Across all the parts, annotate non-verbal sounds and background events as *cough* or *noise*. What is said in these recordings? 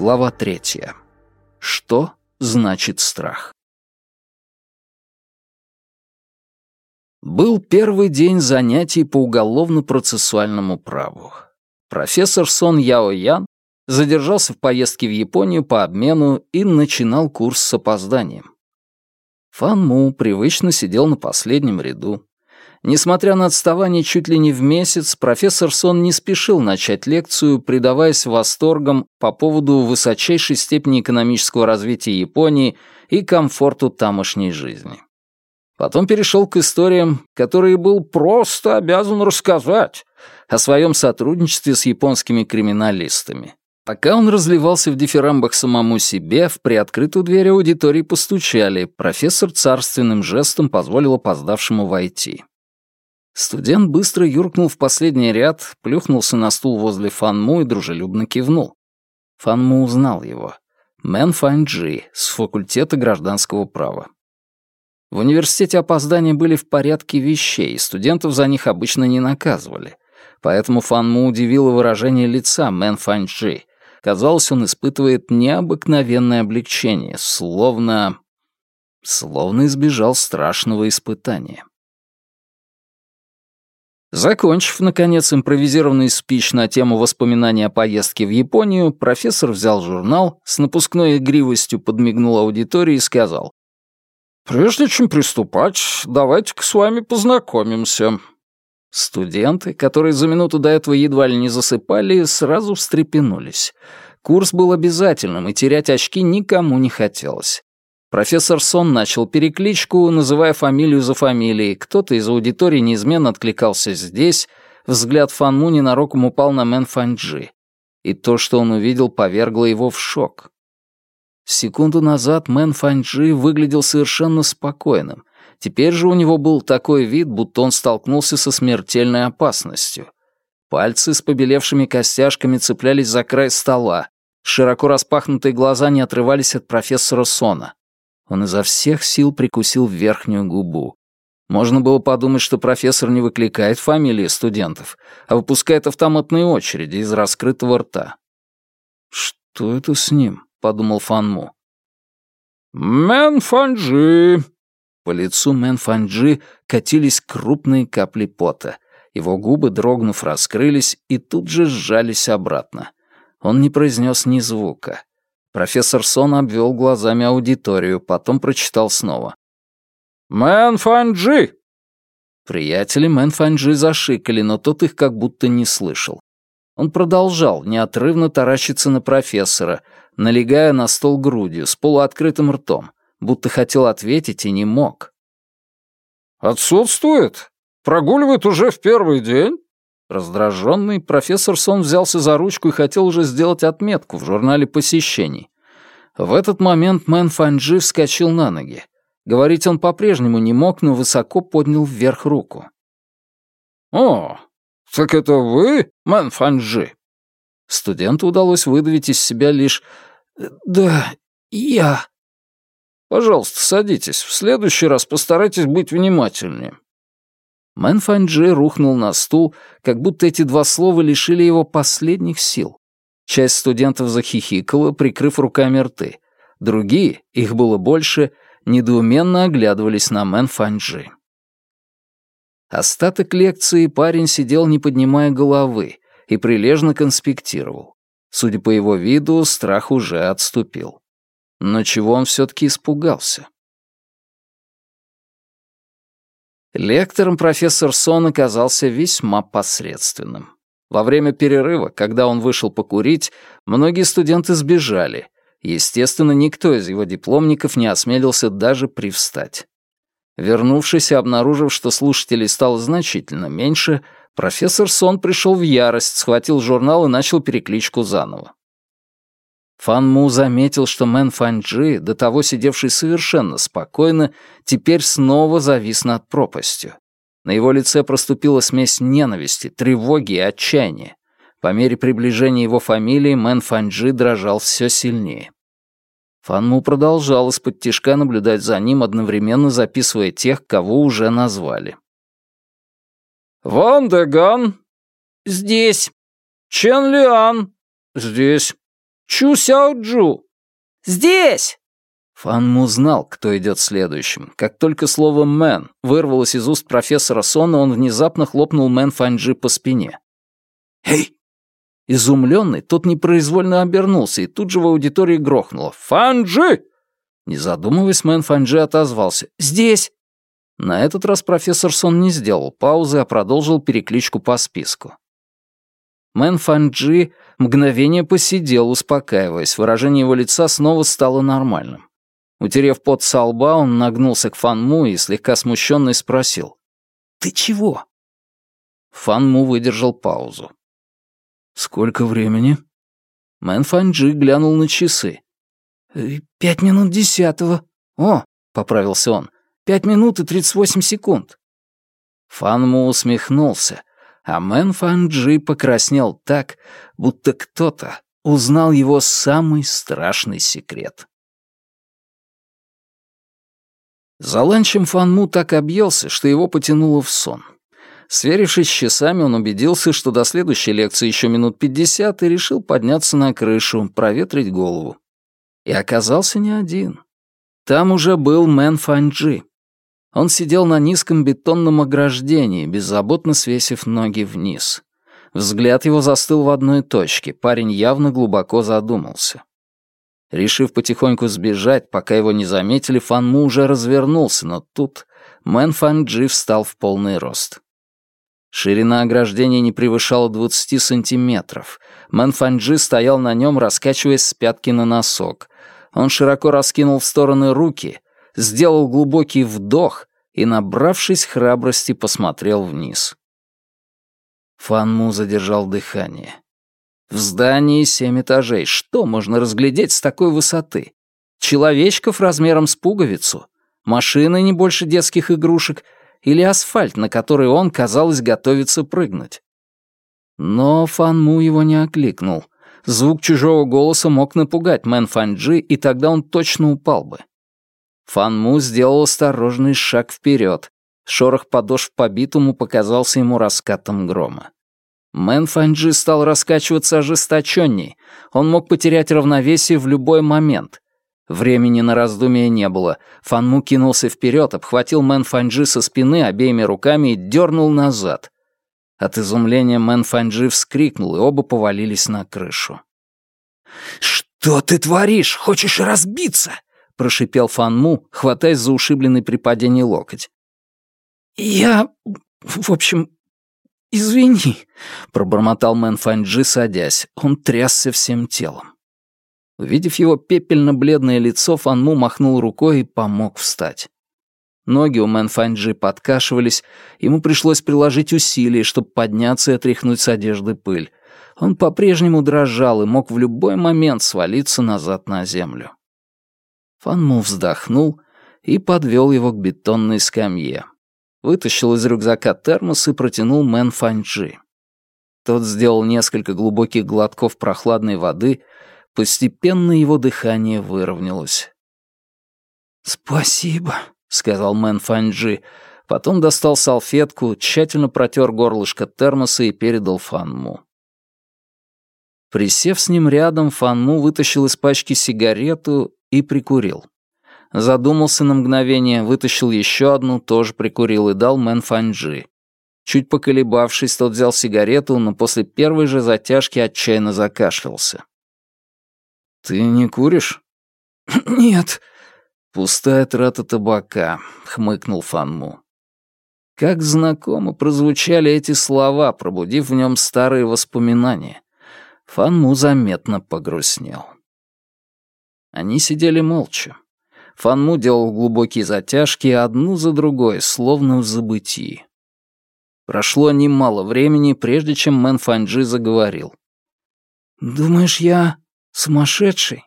Глава третья. Что значит страх? Был первый день занятий по уголовно-процессуальному праву. Профессор Сон Яо Ян задержался в поездке в Японию по обмену и начинал курс с опозданием. Фан Му привычно сидел на последнем ряду. Несмотря на отставание чуть ли не в месяц, профессор Сон не спешил начать лекцию, предаваясь восторгам по поводу высочайшей степени экономического развития Японии и комфорту тамошней жизни. Потом перешел к историям, которые был просто обязан рассказать о своем сотрудничестве с японскими криминалистами. Пока он разливался в дифирамбах самому себе, в приоткрытую дверь аудитории постучали, профессор царственным жестом позволил опоздавшему войти. Студент быстро юркнул в последний ряд, плюхнулся на стул возле Фанму и дружелюбно кивнул. Фан Му узнал его. Мэн Фанджи с факультета гражданского права. В университете опоздания были в порядке вещей, студентов за них обычно не наказывали. Поэтому Фан Му удивило выражение лица Мэн Фанджи. Казалось, он испытывает необыкновенное облегчение, словно... словно избежал страшного испытания. Закончив, наконец, импровизированный спич на тему воспоминаний о поездке в Японию, профессор взял журнал, с напускной игривостью подмигнул аудитории и сказал, «Прежде чем приступать, давайте-ка с вами познакомимся». Студенты, которые за минуту до этого едва ли не засыпали, сразу встрепенулись. Курс был обязательным, и терять очки никому не хотелось. Профессор Сон начал перекличку, называя фамилию за фамилией. Кто-то из аудитории неизменно откликался здесь. Взгляд Фанму ненароком упал на Мэн Фанджи. И то, что он увидел, повергло его в шок. Секунду назад Мэн Фанджи выглядел совершенно спокойным. Теперь же у него был такой вид, будто он столкнулся со смертельной опасностью. Пальцы с побелевшими костяшками цеплялись за край стола. Широко распахнутые глаза не отрывались от профессора Сона. Он изо всех сил прикусил верхнюю губу. Можно было подумать, что профессор не выкликает фамилии студентов, а выпускает автоматные очереди из раскрытого рта. «Что это с ним?» — подумал Фан Му. «Мэн Фанджи!» По лицу Мэн Фанджи катились крупные капли пота. Его губы, дрогнув, раскрылись и тут же сжались обратно. Он не произнес ни звука. Профессор Сон обвел глазами аудиторию, потом прочитал снова. «Мэн Фанджи!» Приятели Мэн Фанджи зашикали, но тот их как будто не слышал. Он продолжал неотрывно таращиться на профессора, налегая на стол грудью, с полуоткрытым ртом, будто хотел ответить и не мог. «Отсутствует? Прогуливает уже в первый день?» Раздраженный, профессор Сон взялся за ручку и хотел уже сделать отметку в журнале посещений. В этот момент Мэн Фанджи вскочил на ноги. Говорить он по-прежнему не мог, но высоко поднял вверх руку. «О, так это вы, Мэн Фанджи?» Студенту удалось выдавить из себя лишь «Да, я». «Пожалуйста, садитесь. В следующий раз постарайтесь быть внимательнее. Мэн Фанджи рухнул на стул, как будто эти два слова лишили его последних сил. Часть студентов захихикала, прикрыв руками рты. Другие, их было больше, недоуменно оглядывались на Мэн Фанджи. Остаток лекции парень сидел, не поднимая головы, и прилежно конспектировал. Судя по его виду, страх уже отступил. Но чего он все-таки испугался? Лектором профессор Сон оказался весьма посредственным. Во время перерыва, когда он вышел покурить, многие студенты сбежали. Естественно, никто из его дипломников не осмелился даже привстать. Вернувшись и обнаружив, что слушателей стало значительно меньше, профессор Сон пришел в ярость, схватил журнал и начал перекличку заново. Фан Му заметил, что Мэн Фанджи, до того сидевший совершенно спокойно, теперь снова завис над пропастью. На его лице проступила смесь ненависти, тревоги и отчаяния. По мере приближения его фамилии Мэн Фанджи дрожал все сильнее. Фан Му продолжал исподтишка наблюдать за ним, одновременно записывая тех, кого уже назвали. «Ван Деган?» «Здесь». «Чен Лиан?» «Здесь». Чу Сяо Джу!» «Здесь!» Фан Му знал, кто идет следующим. Как только слово «Мэн» вырвалось из уст профессора Сона, он внезапно хлопнул Мэн Фанджи по спине. «Эй!» Изумленный, тот непроизвольно обернулся и тут же в аудитории грохнуло. «Фанджи!» Не задумываясь, Мэн Фанджи отозвался. «Здесь!» На этот раз профессор Сон не сделал паузы, а продолжил перекличку по списку. Мэн Фанджи мгновение посидел, успокаиваясь. Выражение его лица снова стало нормальным. Утерев пот со лба, он нагнулся к Фан Му и слегка смущенный спросил. «Ты чего?» Фан Му выдержал паузу. «Сколько времени?» Мэн Фанджи глянул на часы. «Э, «Пять минут десятого». «О», — поправился он, — «пять минут и тридцать восемь секунд». Фан Му усмехнулся, а Мэн Фанджи покраснел так, будто кто-то узнал его самый страшный секрет. За ланчем Фанму так объелся, что его потянуло в сон. Сверившись с часами, он убедился, что до следующей лекции еще минут пятьдесят, и решил подняться на крышу, проветрить голову. И оказался не один. Там уже был Мэн Фанджи. Он сидел на низком бетонном ограждении, беззаботно свесив ноги вниз. Взгляд его застыл в одной точке, парень явно глубоко задумался. Решив потихоньку сбежать, пока его не заметили, Фан Му уже развернулся, но тут Мэн Фанджи встал в полный рост. Ширина ограждения не превышала 20 сантиметров. Мэн Фанджи стоял на нем, раскачиваясь с пятки на носок. Он широко раскинул в стороны руки, сделал глубокий вдох и, набравшись храбрости, посмотрел вниз. Фан Му задержал дыхание. В здании семь этажей. Что можно разглядеть с такой высоты? Человечков размером с пуговицу? Машины не больше детских игрушек? Или асфальт, на который он, казалось, готовится прыгнуть? Но Фанму его не окликнул. Звук чужого голоса мог напугать Мэн Фанджи, и тогда он точно упал бы. Фанму сделал осторожный шаг вперед. Шорох подошв по битуму показался ему раскатом грома. Мэн Фанджи стал раскачиваться ожесточенней. Он мог потерять равновесие в любой момент. Времени на раздумье не было. Фан Му кинулся вперед, обхватил Мэн Фанджи со спины обеими руками и дернул назад. От изумления Мэн Фанджи вскрикнул, и оба повалились на крышу. «Что ты творишь? Хочешь разбиться?» — прошипел Фан Му, хватаясь за ушибленный при падении локоть. «Я... в общем, «Извини», — пробормотал Мэн Фанджи, садясь. Он трясся всем телом. Увидев его пепельно-бледное лицо, Фан Му махнул рукой и помог встать. Ноги у Мэн Фанджи подкашивались, ему пришлось приложить усилия, чтобы подняться и отряхнуть с одежды пыль. Он по-прежнему дрожал и мог в любой момент свалиться назад на землю. Фан Му вздохнул и подвел его к бетонной скамье вытащил из рюкзака термос и протянул Мэн Фанджи. Тот сделал несколько глубоких глотков прохладной воды, постепенно его дыхание выровнялось. «Спасибо», — сказал Мэн Фанджи, потом достал салфетку, тщательно протер горлышко термоса и передал Фан Му. Присев с ним рядом, Фанму вытащил из пачки сигарету и прикурил. Задумался на мгновение, вытащил еще одну, тоже прикурил и дал Мэн Фанджи. Чуть поколебавшись, тот взял сигарету, но после первой же затяжки отчаянно закашлялся. «Ты не куришь?» *clears throat* «Нет». «Пустая трата табака», — хмыкнул Фанму. Как знакомо прозвучали эти слова, пробудив в нем старые воспоминания. Фан Му заметно погрустнел. Они сидели молча. Фан Му делал глубокие затяжки одну за другой, словно в забытьи. Прошло немало времени, прежде чем Мэн Фанджи заговорил. «Думаешь, я сумасшедший?»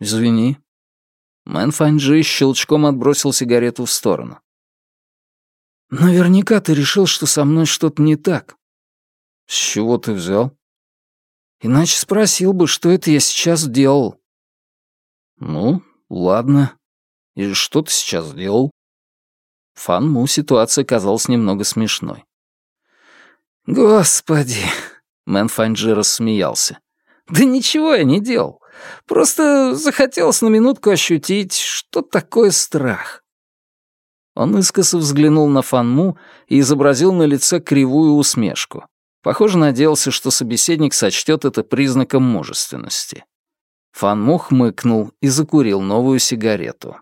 «Извини». Мэн Фанджи щелчком отбросил сигарету в сторону. «Наверняка ты решил, что со мной что-то не так». «С чего ты взял?» «Иначе спросил бы, что это я сейчас делал». «Ну, «Ладно. И что ты сейчас сделал?» Фанму ситуация казалась немного смешной. «Господи!» — Мэн Фанджи рассмеялся. Да ничего я не делал. Просто захотелось на минутку ощутить, что такое страх. Он искоса взглянул на Фанму и изобразил на лице кривую усмешку. Похоже, надеялся, что собеседник сочтет это признаком мужественности. Фанму хмыкнул и закурил новую сигарету.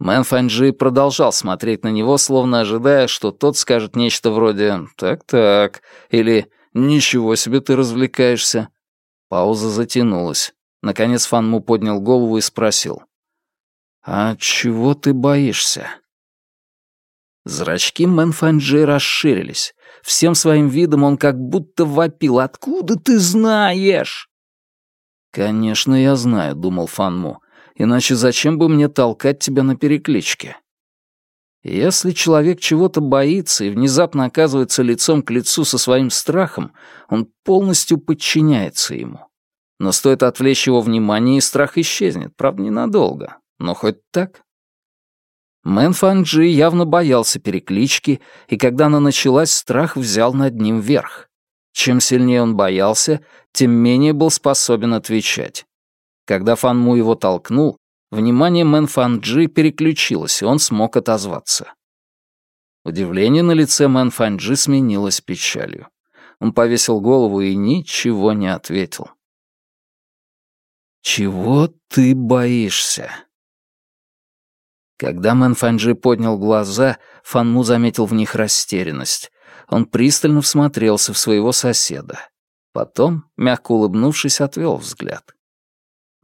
Мэн Фанджи продолжал смотреть на него, словно ожидая, что тот скажет нечто вроде «так-так» или «ничего себе ты развлекаешься». Пауза затянулась. Наконец Фанму поднял голову и спросил. «А чего ты боишься?» Зрачки Мэн Фанджи расширились. Всем своим видом он как будто вопил. «Откуда ты знаешь?» «Конечно, я знаю», — думал Фанму. «Иначе зачем бы мне толкать тебя на перекличке?» Если человек чего-то боится и внезапно оказывается лицом к лицу со своим страхом, он полностью подчиняется ему. Но стоит отвлечь его внимание, и страх исчезнет, правда, ненадолго, но хоть так. Мэн Фанджи явно боялся переклички, и когда она началась, страх взял над ним верх. Чем сильнее он боялся, тем менее был способен отвечать. Когда Фан Му его толкнул, внимание Мэн Фанджи переключилось, и он смог отозваться. Удивление на лице Мэн Фанджи сменилось печалью. Он повесил голову и ничего не ответил. «Чего ты боишься?» Когда Мэн Фанджи поднял глаза, Фан Му заметил в них растерянность. Он пристально всмотрелся в своего соседа. Потом, мягко улыбнувшись, отвел взгляд.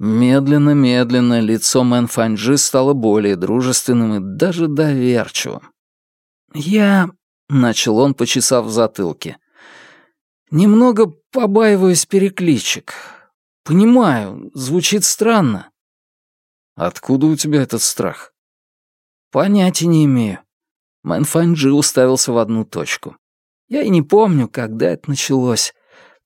Медленно-медленно лицо Мэн Фанджи стало более дружественным и даже доверчивым. «Я...» — начал он, почесав в затылке. «Немного побаиваюсь перекличек. Понимаю, звучит странно». «Откуда у тебя этот страх?» «Понятия не имею». Мэн Фанджи уставился в одну точку. «Я и не помню, когда это началось.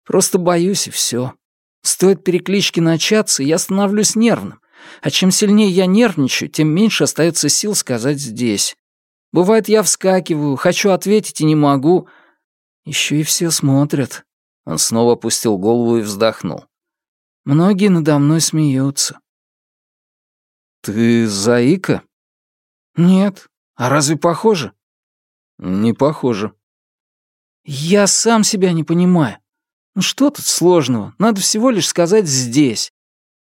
Просто боюсь, и все. Стоит переклички начаться, я становлюсь нервным. А чем сильнее я нервничаю, тем меньше остается сил сказать здесь. Бывает, я вскакиваю, хочу ответить и не могу. Еще и все смотрят». Он снова опустил голову и вздохнул. «Многие надо мной смеются». «Ты заика?» «Нет. А разве похоже?» «Не похоже». «Я сам себя не понимаю. Ну что тут сложного? Надо всего лишь сказать «здесь».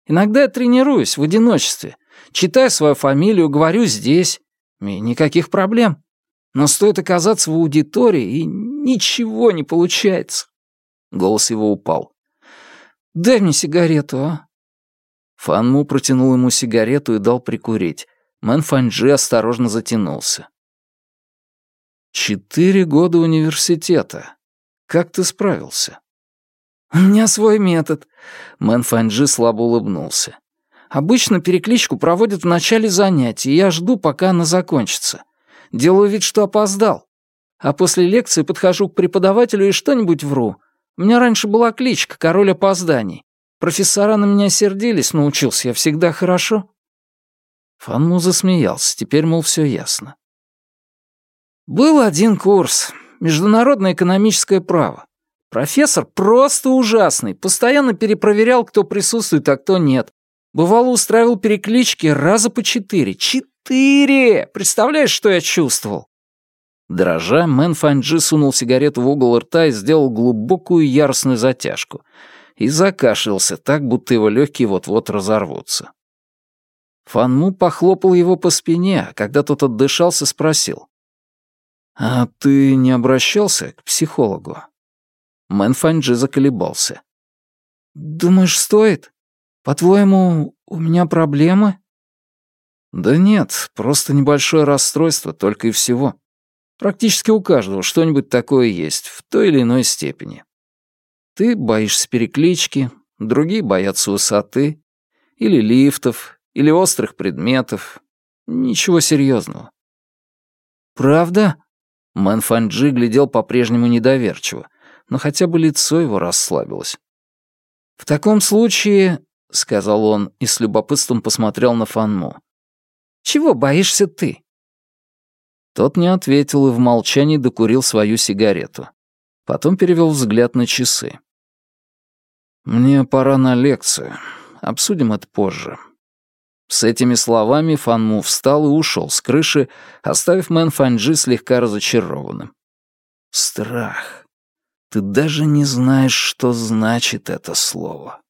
Иногда я тренируюсь в одиночестве. Читаю свою фамилию, говорю «здесь». И никаких проблем. Но стоит оказаться в аудитории, и ничего не получается. Голос его упал. «Дай мне сигарету, а?» Фанму протянул ему сигарету и дал прикурить. Мэн Фанджи осторожно затянулся. «Четыре года университета. Как ты справился?» «У меня свой метод», — Мэн Фанджи слабо улыбнулся. «Обычно перекличку проводят в начале занятий, и я жду, пока она закончится. Делаю вид, что опоздал. А после лекции подхожу к преподавателю и что-нибудь вру. У меня раньше была кличка «Король опозданий». Профессора на меня сердились, но учился я всегда хорошо. Фанму засмеялся, теперь, мол, все ясно. Был один курс. Международное экономическое право. Профессор просто ужасный, постоянно перепроверял, кто присутствует, а кто нет. Бывало, устраивал переклички раза по четыре. Четыре! Представляешь, что я чувствовал? Дрожа, Мэн Фанджи сунул сигарету в угол рта и сделал глубокую яростную затяжку. И закашлялся так, будто его легкие вот-вот разорвутся. Фанму похлопал его по спине, а когда тот отдышался, спросил. «А ты не обращался к психологу?» Мэн Фанджи заколебался. «Думаешь, стоит? По-твоему, у меня проблемы?» «Да нет, просто небольшое расстройство, только и всего. Практически у каждого что-нибудь такое есть, в той или иной степени. Ты боишься переклички, другие боятся высоты, или лифтов, или острых предметов. Ничего серьезного. «Правда?» Мэн Фанджи глядел по-прежнему недоверчиво, но хотя бы лицо его расслабилось. «В таком случае», — сказал он и с любопытством посмотрел на Фанму, «чего боишься ты?» Тот не ответил и в молчании докурил свою сигарету. Потом перевел взгляд на часы. «Мне пора на лекцию. Обсудим это позже». С этими словами Фанму встал и ушел с крыши, оставив Мэн Фанджи слегка разочарованным. «Страх. Ты даже не знаешь, что значит это слово».